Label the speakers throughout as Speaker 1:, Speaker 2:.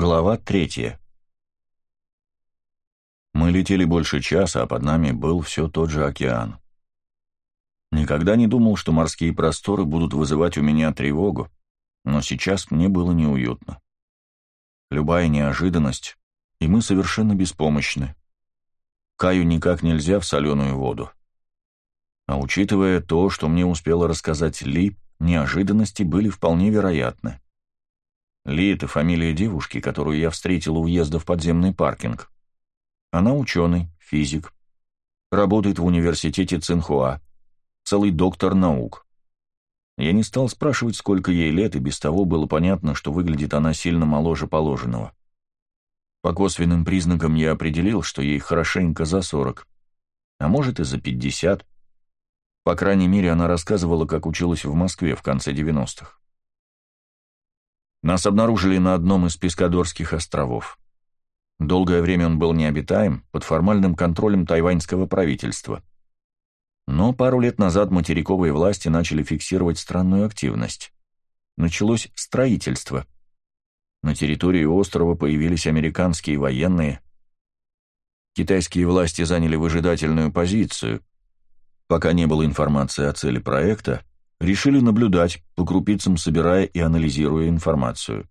Speaker 1: Глава третья. Мы летели больше часа, а под нами был все тот же океан. Никогда не думал, что морские просторы будут вызывать у меня тревогу, но сейчас мне было неуютно. Любая неожиданность, и мы совершенно беспомощны. Каю никак нельзя в соленую воду. А учитывая то, что мне успела рассказать Ли, неожиданности были вполне вероятны. Ли — это фамилия девушки, которую я встретил у въезда в подземный паркинг. Она ученый, физик. Работает в университете Цинхуа. Целый доктор наук. Я не стал спрашивать, сколько ей лет, и без того было понятно, что выглядит она сильно моложе положенного. По косвенным признакам я определил, что ей хорошенько за сорок, а может и за пятьдесят. По крайней мере, она рассказывала, как училась в Москве в конце девяностых. Нас обнаружили на одном из Пескадорских островов. Долгое время он был необитаем, под формальным контролем тайваньского правительства. Но пару лет назад материковые власти начали фиксировать странную активность. Началось строительство. На территории острова появились американские военные. Китайские власти заняли выжидательную позицию. Пока не было информации о цели проекта, решили наблюдать, по крупицам собирая и анализируя информацию.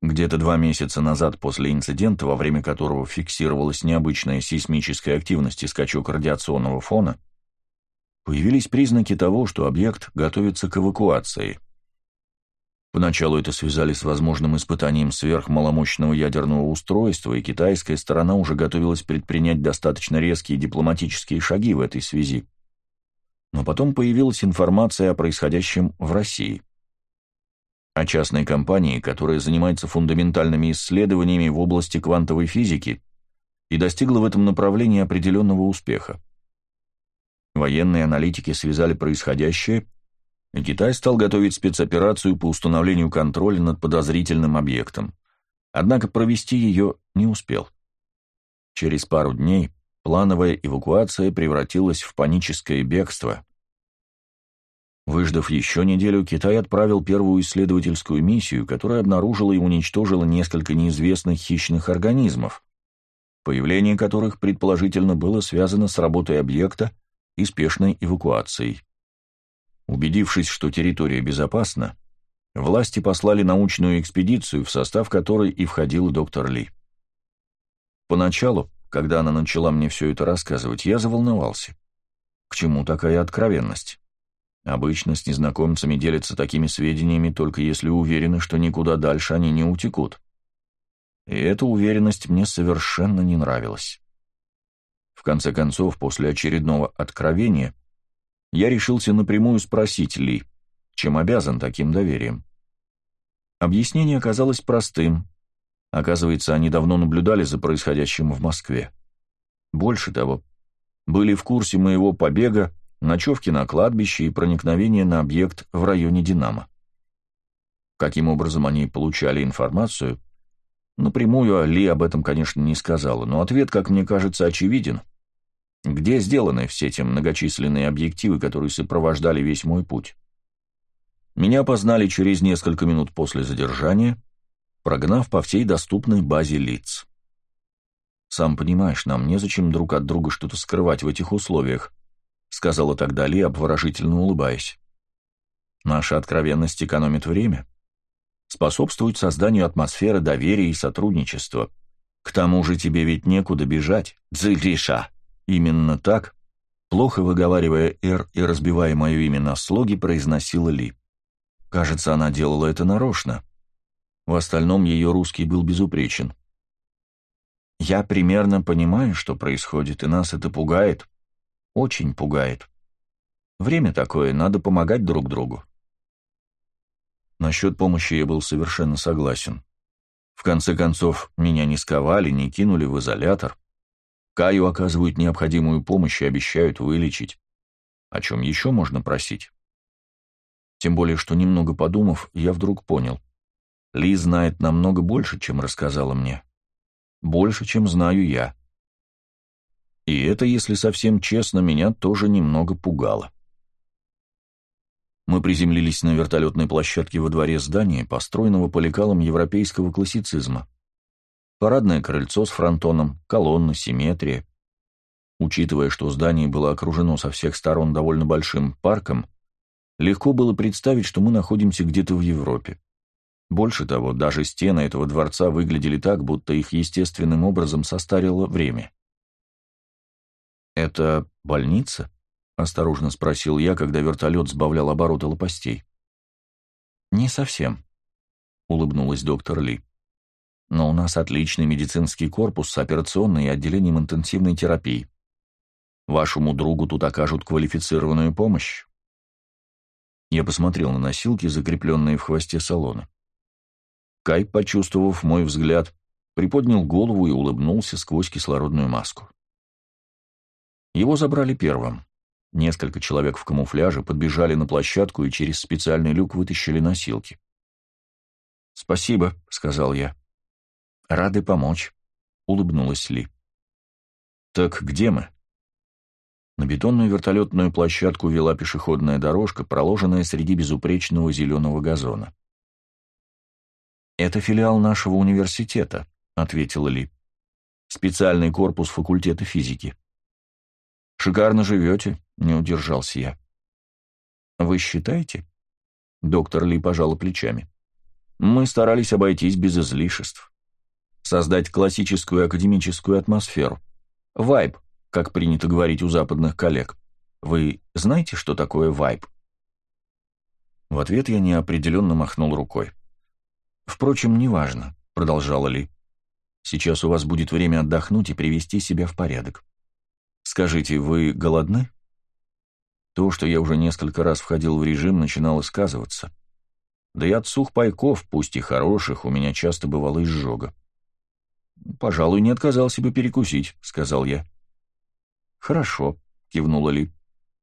Speaker 1: Где-то два месяца назад после инцидента, во время которого фиксировалась необычная сейсмическая активность и скачок радиационного фона, появились признаки того, что объект готовится к эвакуации. Поначалу это связали с возможным испытанием сверхмаломощного ядерного устройства, и китайская сторона уже готовилась предпринять достаточно резкие дипломатические шаги в этой связи но потом появилась информация о происходящем в России. О частной компании, которая занимается фундаментальными исследованиями в области квантовой физики и достигла в этом направлении определенного успеха. Военные аналитики связали происходящее, и Китай стал готовить спецоперацию по установлению контроля над подозрительным объектом, однако провести ее не успел. Через пару дней плановая эвакуация превратилась в паническое бегство. Выждав еще неделю, Китай отправил первую исследовательскую миссию, которая обнаружила и уничтожила несколько неизвестных хищных организмов, появление которых предположительно было связано с работой объекта и спешной эвакуацией. Убедившись, что территория безопасна, власти послали научную экспедицию, в состав которой и входил доктор Ли. Поначалу когда она начала мне все это рассказывать, я заволновался. К чему такая откровенность? Обычно с незнакомцами делятся такими сведениями, только если уверены, что никуда дальше они не утекут. И эта уверенность мне совершенно не нравилась. В конце концов, после очередного откровения, я решился напрямую спросить Ли, чем обязан таким доверием. Объяснение оказалось простым, Оказывается, они давно наблюдали за происходящим в Москве. Больше того, были в курсе моего побега, ночевки на кладбище и проникновения на объект в районе «Динамо». Каким образом они получали информацию? Напрямую Ли об этом, конечно, не сказала, но ответ, как мне кажется, очевиден. Где сделаны все те многочисленные объективы, которые сопровождали весь мой путь? Меня познали через несколько минут после задержания — прогнав по всей доступной базе лиц. «Сам понимаешь, нам незачем друг от друга что-то скрывать в этих условиях», сказала тогда Ли, обворожительно улыбаясь. «Наша откровенность экономит время, способствует созданию атмосферы доверия и сотрудничества. К тому же тебе ведь некуда бежать, Дзильриша». Именно так, плохо выговаривая «Р» и разбивая мое имя на слоги, произносила Ли. Кажется, она делала это нарочно. В остальном ее русский был безупречен. Я примерно понимаю, что происходит, и нас это пугает. Очень пугает. Время такое, надо помогать друг другу. Насчет помощи я был совершенно согласен. В конце концов, меня не сковали, не кинули в изолятор. Каю оказывают необходимую помощь и обещают вылечить. О чем еще можно просить? Тем более, что немного подумав, я вдруг понял — ли знает намного больше, чем рассказала мне. Больше, чем знаю я. И это, если совсем честно, меня тоже немного пугало. Мы приземлились на вертолетной площадке во дворе здания, построенного по лекалам европейского классицизма. Парадное крыльцо с фронтоном, колонна, симметрия. Учитывая, что здание было окружено со всех сторон довольно большим парком, легко было представить, что мы находимся где-то в Европе. Больше того, даже стены этого дворца выглядели так, будто их естественным образом состарило время. «Это больница?» — осторожно спросил я, когда вертолет сбавлял обороты лопастей. «Не совсем», — улыбнулась доктор Ли. «Но у нас отличный медицинский корпус с операционной и отделением интенсивной терапии. Вашему другу тут окажут квалифицированную помощь». Я посмотрел на носилки, закрепленные в хвосте салона. Кай, почувствовав мой взгляд, приподнял голову и улыбнулся сквозь кислородную маску. Его забрали первым. Несколько человек в камуфляже подбежали на площадку и через специальный люк вытащили носилки. «Спасибо», — сказал я. «Рады помочь», — улыбнулась Ли. «Так где мы?» На бетонную вертолетную площадку вела пешеходная дорожка, проложенная среди безупречного зеленого газона. «Это филиал нашего университета», — ответила Ли. «Специальный корпус факультета физики». «Шикарно живете», — не удержался я. «Вы считаете?» Доктор Ли пожала плечами. «Мы старались обойтись без излишеств. Создать классическую академическую атмосферу. Вайб, как принято говорить у западных коллег. Вы знаете, что такое вайб?» В ответ я неопределенно махнул рукой. «Впрочем, неважно», — продолжала Ли. «Сейчас у вас будет время отдохнуть и привести себя в порядок. Скажите, вы голодны?» То, что я уже несколько раз входил в режим, начинало сказываться. Да и от сухпайков, пусть и хороших, у меня часто бывало изжога. «Пожалуй, не отказал себе перекусить», — сказал я. «Хорошо», — кивнула Ли.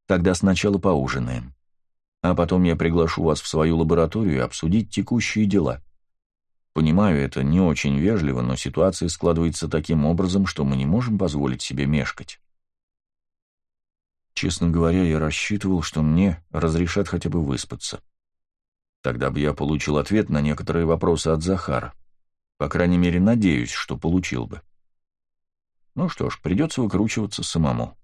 Speaker 1: «Тогда сначала поужинаем. А потом я приглашу вас в свою лабораторию обсудить текущие дела. Понимаю, это не очень вежливо, но ситуация складывается таким образом, что мы не можем позволить себе мешкать». Честно говоря, я рассчитывал, что мне разрешат хотя бы выспаться. Тогда бы я получил ответ на некоторые вопросы от Захара. По крайней мере, надеюсь, что получил бы. Ну что ж, придется выкручиваться самому.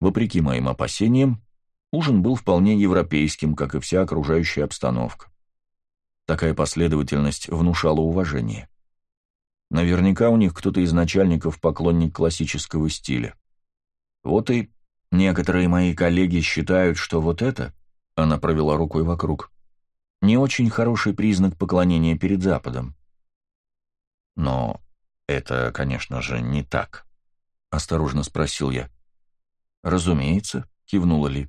Speaker 1: Вопреки моим опасениям, ужин был вполне европейским, как и вся окружающая обстановка. Такая последовательность внушала уважение. Наверняка у них кто-то из начальников поклонник классического стиля. Вот и некоторые мои коллеги считают, что вот это, она провела рукой вокруг, не очень хороший признак поклонения перед Западом. Но это, конечно же, не так, осторожно спросил я. Разумеется, кивнула Ли.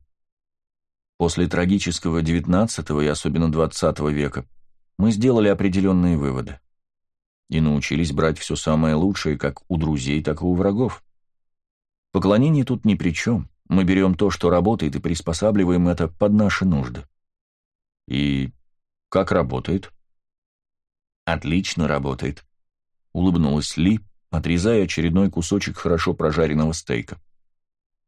Speaker 1: После трагического XIX и особенно XX века мы сделали определенные выводы и научились брать все самое лучшее как у друзей, так и у врагов. Поклонение тут ни при чем. Мы берем то, что работает, и приспосабливаем это под наши нужды. И как работает? Отлично работает. Улыбнулась Ли, отрезая очередной кусочек хорошо прожаренного стейка.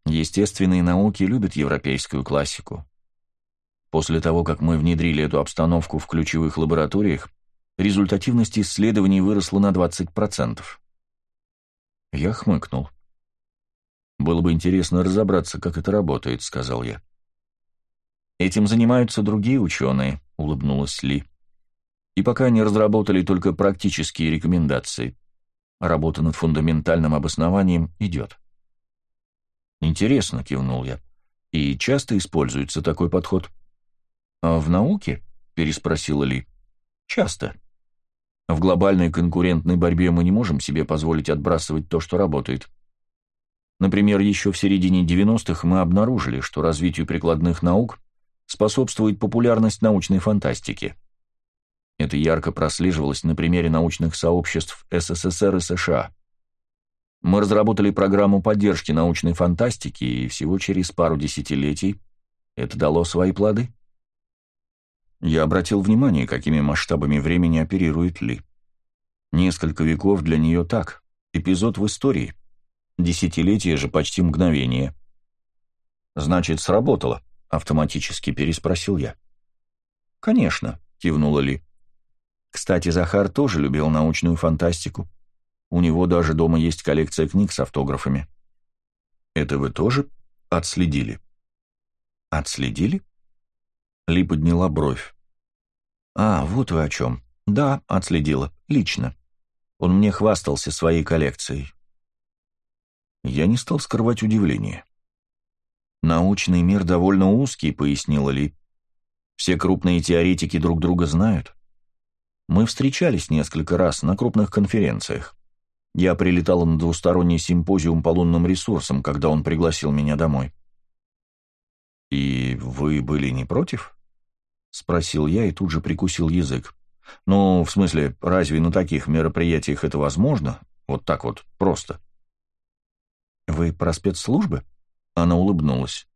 Speaker 1: Естественные науки любят европейскую классику. После того, как мы внедрили эту обстановку в ключевых лабораториях, результативность исследований выросла на 20%. Я хмыкнул. «Было бы интересно разобраться, как это работает», — сказал я. «Этим занимаются другие ученые», — улыбнулась Ли. «И пока они разработали только практические рекомендации. Работа над фундаментальным обоснованием идет». «Интересно», — кивнул я. «И часто используется такой подход?» «А в науке?» — переспросила Ли. «Часто. В глобальной конкурентной борьбе мы не можем себе позволить отбрасывать то, что работает. Например, еще в середине 90-х мы обнаружили, что развитию прикладных наук способствует популярность научной фантастики. Это ярко прослеживалось на примере научных сообществ СССР и США. Мы разработали программу поддержки научной фантастики, и всего через пару десятилетий это дало свои плоды. Я обратил внимание, какими масштабами времени оперирует Ли. Несколько веков для нее так, эпизод в истории. Десятилетие же почти мгновение. «Значит, сработало», — автоматически переспросил я. «Конечно», — кивнула Ли. «Кстати, Захар тоже любил научную фантастику. У него даже дома есть коллекция книг с автографами». «Это вы тоже отследили?» «Отследили?» Ли подняла бровь. «А, вот вы о чем. Да, отследила. Лично. Он мне хвастался своей коллекцией». Я не стал скрывать удивление. «Научный мир довольно узкий», — пояснила Ли. «Все крупные теоретики друг друга знают. Мы встречались несколько раз на крупных конференциях. Я прилетала на двусторонний симпозиум по лунным ресурсам, когда он пригласил меня домой». «И вы были не против?» — спросил я и тут же прикусил язык. «Ну, в смысле, разве на таких мероприятиях это возможно? Вот так вот, просто?» «Вы про спецслужбы?» Она улыбнулась.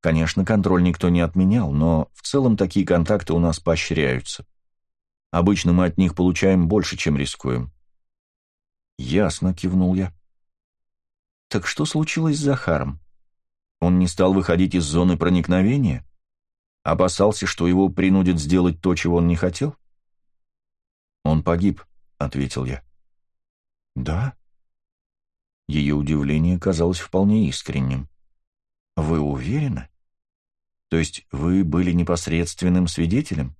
Speaker 1: «Конечно, контроль никто не отменял, но в целом такие контакты у нас поощряются. Обычно мы от них получаем больше, чем рискуем». «Ясно», — кивнул я. «Так что случилось с Захаром? Он не стал выходить из зоны проникновения?» Опасался, что его принудят сделать то, чего он не хотел? «Он погиб», — ответил я. «Да?» Ее удивление казалось вполне искренним. «Вы уверены? То есть вы были непосредственным свидетелем?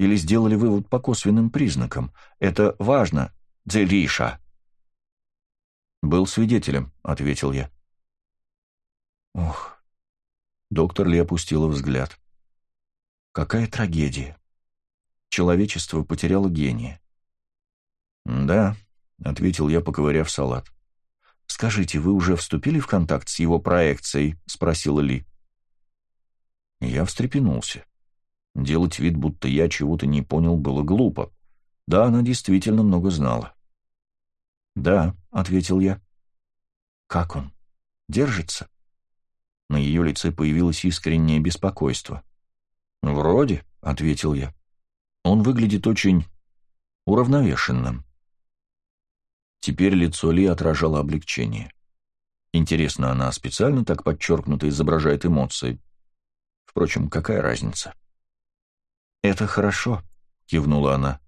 Speaker 1: Или сделали вывод по косвенным признакам? Это важно, Дзелиша!» «Был свидетелем», — ответил я. «Ох, Доктор Ли опустила взгляд. «Какая трагедия! Человечество потеряло гения». «Да», — ответил я, поковыряв салат. «Скажите, вы уже вступили в контакт с его проекцией?» — спросила Ли. Я встрепенулся. Делать вид, будто я чего-то не понял, было глупо. Да, она действительно много знала. «Да», — ответил я. «Как он? Держится?» На ее лице появилось искреннее беспокойство. «Вроде», — ответил я. «Он выглядит очень уравновешенным». Теперь лицо Ли отражало облегчение. Интересно, она специально так подчеркнуто изображает эмоции? Впрочем, какая разница? «Это хорошо», — кивнула она.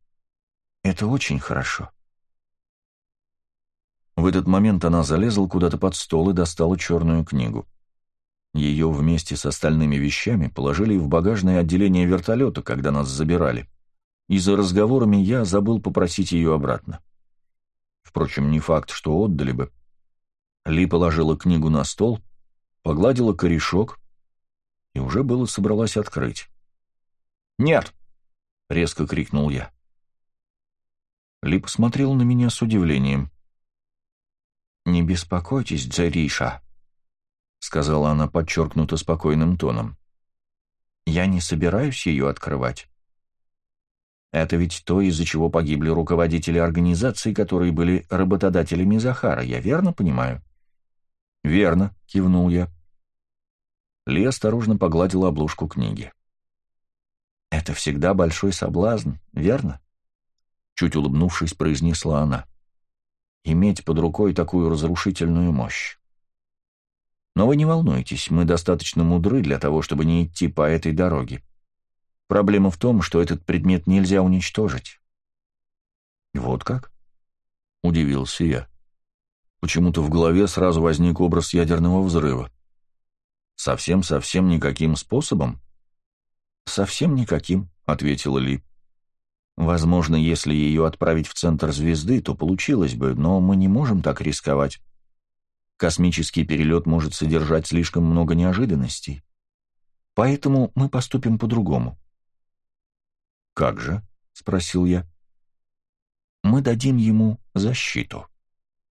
Speaker 1: «Это очень хорошо». В этот момент она залезла куда-то под стол и достала черную книгу. Ее вместе с остальными вещами положили в багажное отделение вертолета, когда нас забирали. И за разговорами я забыл попросить ее обратно. Впрочем, не факт, что отдали бы. Ли положила книгу на стол, погладила корешок и уже было собралась открыть. «Нет!» — резко крикнул я. Ли посмотрел на меня с удивлением. «Не беспокойтесь, Дзариша», сказала она подчеркнуто спокойным тоном. «Я не собираюсь ее открывать. Это ведь то, из-за чего погибли руководители организаций, которые были работодателями Захара, я верно понимаю?» «Верно», — кивнул я. Ли осторожно погладила обложку книги. «Это всегда большой соблазн, верно?» Чуть улыбнувшись, произнесла она. «Иметь под рукой такую разрушительную мощь. Но вы не волнуйтесь, мы достаточно мудры для того, чтобы не идти по этой дороге. Проблема в том, что этот предмет нельзя уничтожить». «Вот как?» — удивился я. Почему-то в голове сразу возник образ ядерного взрыва. «Совсем-совсем никаким способом?» «Совсем никаким», — ответила Ли. «Возможно, если ее отправить в центр звезды, то получилось бы, но мы не можем так рисковать. Космический перелет может содержать слишком много неожиданностей. Поэтому мы поступим по-другому. «Как же?» — спросил я. «Мы дадим ему защиту».